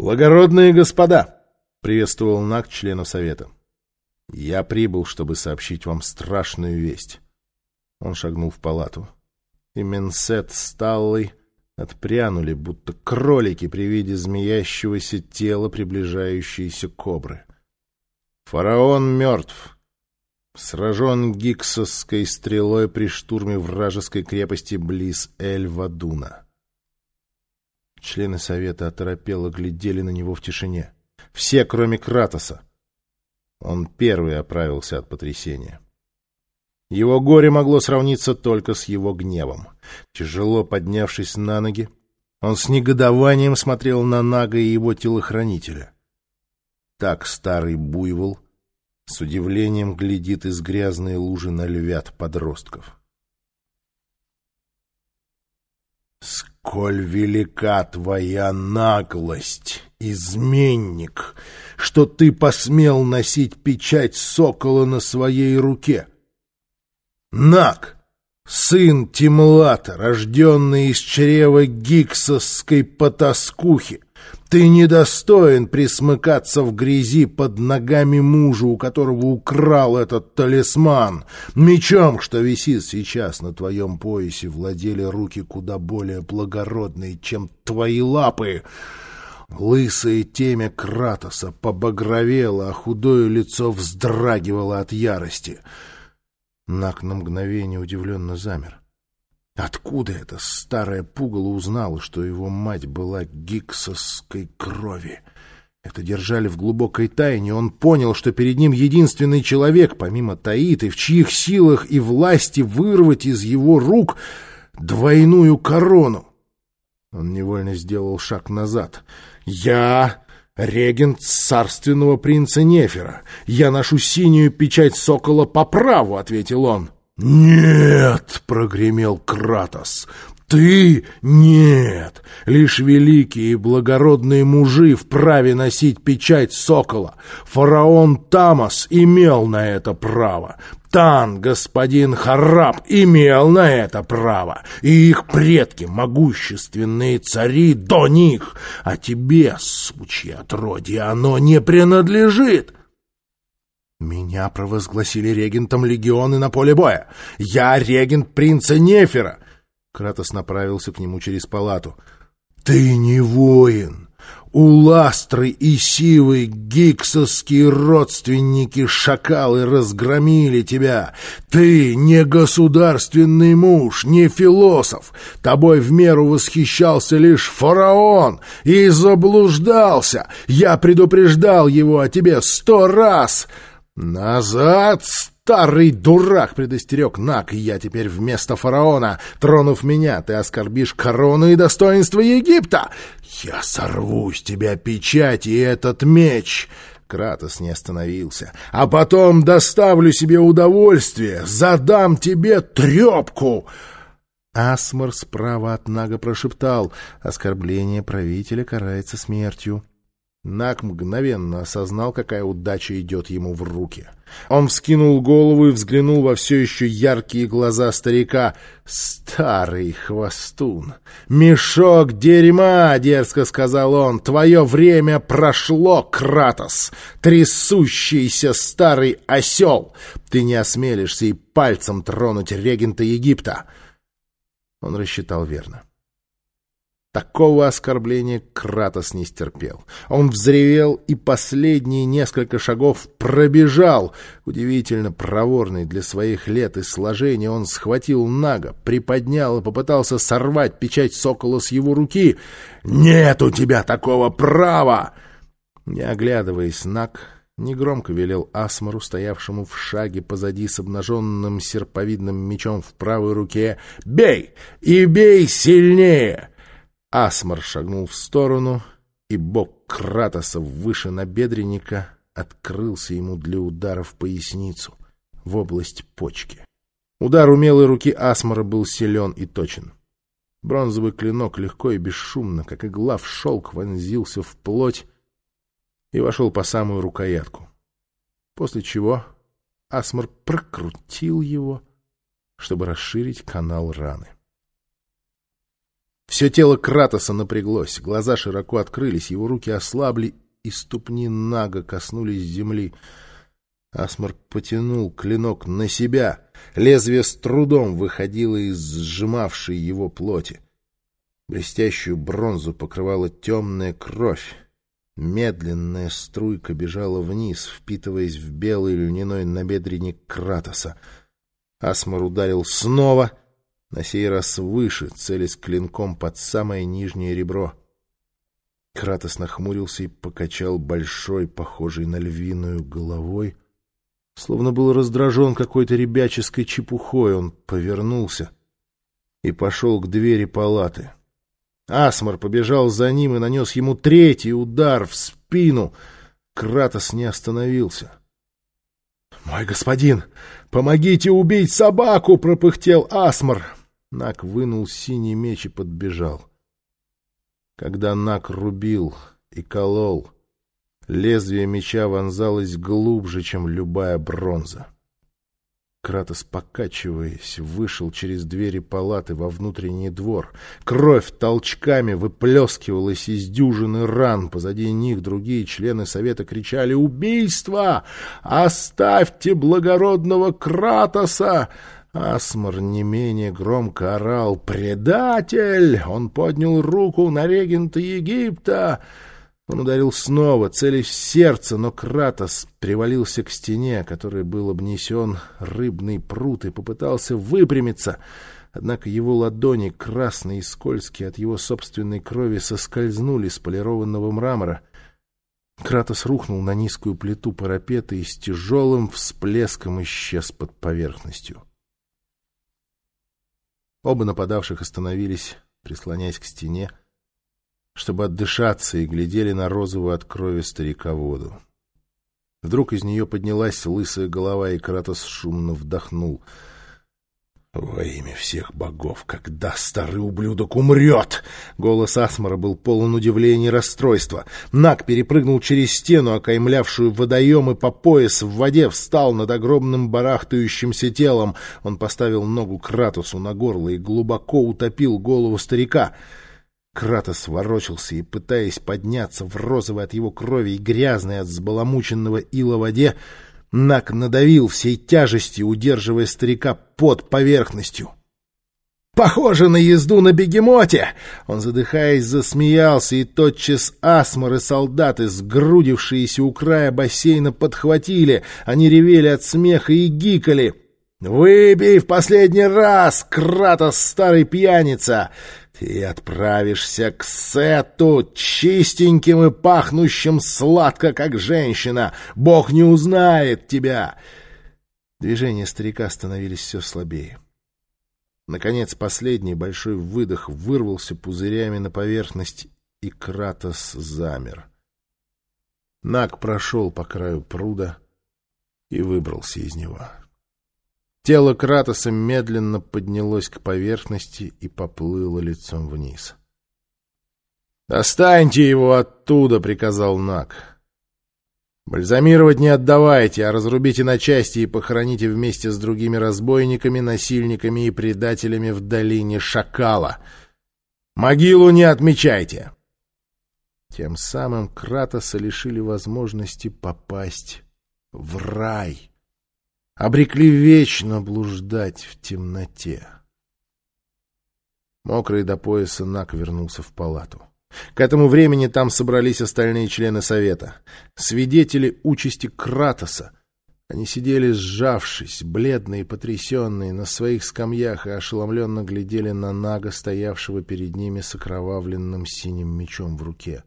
«Благородные господа!» — приветствовал Нак членов Совета. «Я прибыл, чтобы сообщить вам страшную весть». Он шагнул в палату. И Менсет с Таллой отпрянули, будто кролики при виде змеящегося тела приближающейся кобры. «Фараон мертв!» сражен гиксовской стрелой при штурме вражеской крепости близ Эль-Вадуна. Члены совета оторопело глядели на него в тишине. Все, кроме Кратоса. Он первый оправился от потрясения. Его горе могло сравниться только с его гневом. Тяжело поднявшись на ноги, он с негодованием смотрел на Нага и его телохранителя. Так старый буйвол с удивлением глядит из грязной лужи на львят подростков. «Сколь велика твоя наглость, изменник, что ты посмел носить печать сокола на своей руке! Наг, сын Тимлата, рожденный из чрева гиксовской потаскухи, ты недостоин присмыкаться в грязи под ногами мужа, у которого украл этот талисман. Мечом, что висит сейчас на твоем поясе, владели руки куда более благородные, чем твои лапы. Лысое темя Кратоса побагровело, а худое лицо вздрагивало от ярости. Нак на мгновение удивленно замер. Откуда эта старая пугало узнала, что его мать была гиксовской крови? Это держали в глубокой тайне. Он понял, что перед ним единственный человек, помимо Таиты, в чьих силах и власти вырвать из его рук двойную корону. Он невольно сделал шаг назад. «Я регент царственного принца Нефера. Я ношу синюю печать сокола по праву», — ответил он. «Нет!» — прогремел Кратос. «Ты нет! Лишь великие и благородные мужи вправе носить печать сокола. Фараон Тамас имел на это право. Тан, господин Хараб, имел на это право. И их предки, могущественные цари, до них. А тебе, сучье отродье, оно не принадлежит!» Меня провозгласили регентом легионы на поле боя. Я регент принца Нефера. Кратос направился к нему через палату. Ты не воин. Уластры и Сивы, гиксовские родственники шакалы разгромили тебя. Ты не государственный муж, не философ. Тобой в меру восхищался лишь фараон и заблуждался. Я предупреждал его о тебе сто раз. «Назад, старый дурак!» — предостерег Нак. «Я теперь вместо фараона. Тронув меня, ты оскорбишь корону и достоинство Египта. Я сорву с тебя печать и этот меч!» Кратос не остановился. «А потом доставлю себе удовольствие, задам тебе трепку!» Асмор справа от Нага прошептал. «Оскорбление правителя карается смертью». Нак мгновенно осознал, какая удача идет ему в руки. Он вскинул голову и взглянул во все еще яркие глаза старика. «Старый хвостун! Мешок дерьма!» — дерзко сказал он. «Твое время прошло, Кратос! Трясущийся старый осел! Ты не осмелишься и пальцем тронуть регента Египта!» Он рассчитал верно. Такого оскорбления Кратос не стерпел. Он взревел и последние несколько шагов пробежал. Удивительно проворный для своих лет и сложения он схватил Нага, приподнял и попытался сорвать печать сокола с его руки. «Нет у тебя такого права!» Не оглядываясь, Наг негромко велел Асмару, стоявшему в шаге позади с обнаженным серповидным мечом в правой руке, «Бей! И бей сильнее!» Асмар шагнул в сторону, и бок Кратоса выше набедренника открылся ему для удара в поясницу, в область почки. Удар умелой руки Асмара был силен и точен. Бронзовый клинок легко и бесшумно, как игла в шелк, вонзился в плоть и вошел по самую рукоятку. После чего Асмар прокрутил его, чтобы расширить канал раны. Все тело Кратоса напряглось, глаза широко открылись, его руки ослабли, и ступни Нага коснулись земли. Асмар потянул клинок на себя. Лезвие с трудом выходило из сжимавшей его плоти. Блестящую бронзу покрывала темная кровь. Медленная струйка бежала вниз, впитываясь в белый льняной набедренник Кратоса. Асмар ударил снова, на сей раз выше, целясь клинком под самое нижнее ребро. Кратос нахмурился и покачал большой, похожей на львиную головой. Словно был раздражен какой-то ребяческой чепухой, он повернулся и пошел к двери палаты. Асмар побежал за ним и нанес ему третий удар в спину. Кратос не остановился. — Мой господин, помогите убить собаку! — пропыхтел Асмар. Нак вынул синий меч и подбежал. Когда Нак рубил и колол, лезвие меча вонзалось глубже, чем любая бронза. Кратос, покачиваясь, вышел через двери палаты во внутренний двор. Кровь толчками выплескивалась из дюжины ран. Позади них другие члены совета кричали «Убийство! Оставьте благородного Кратоса!» Асмар не менее громко орал «Предатель!» Он поднял руку на регента Египта. Он ударил снова, целясь в сердце, но Кратос привалился к стене, которой был обнесен рыбный пруд, и попытался выпрямиться. Однако его ладони, красные и скользкие от его собственной крови, соскользнули с полированного мрамора. Кратос рухнул на низкую плиту парапета и с тяжелым всплеском исчез под поверхностью. Оба нападавших остановились, прислоняясь к стене, чтобы отдышаться, и глядели на розовую от крови старика воду. Вдруг из нее поднялась лысая голова, и Кратос шумно вдохнул — «Во имя всех богов, когда старый ублюдок умрет!» Голос Асмара был полон удивления и расстройства. Наг перепрыгнул через стену, окаймлявшую водоем, и по пояс в воде встал над огромным барахтающимся телом. Он поставил ногу Кратосу на горло и глубоко утопил голову старика. Кратос ворочался и, пытаясь подняться в розовой от его крови и грязной от взбаламученного ила воде, Нак надавил всей тяжестью, удерживая старика под поверхностью. «Похоже на езду на бегемоте!» Он, задыхаясь, засмеялся, и тотчас асморы солдаты, сгрудившиеся у края бассейна, подхватили. Они ревели от смеха и гикали. «Выбей в последний раз, Кратос, старый пьяница! Ты отправишься к Сету, чистеньким и пахнущим сладко, как женщина. Бог не узнает тебя. Движения старика становились все слабее. Наконец, последний большой выдох вырвался пузырями на поверхность, и Кратос замер. Наг прошел по краю пруда и выбрался из него. Тело Кратоса медленно поднялось к поверхности и поплыло лицом вниз. «Достаньте его оттуда!» — приказал Нак. «Бальзамировать не отдавайте, а разрубите на части и похороните вместе с другими разбойниками, насильниками и предателями в долине Шакала. Могилу не отмечайте!» Тем самым Кратоса лишили возможности попасть в рай обрекли вечно блуждать в темноте. Мокрый до пояса Нак вернулся в палату. К этому времени там собрались остальные члены совета, свидетели участи Кратоса. Они сидели сжавшись, бледные и потрясенные, на своих скамьях и ошеломленно глядели на Нага, стоявшего перед ними с окровавленным синим мечом в руке.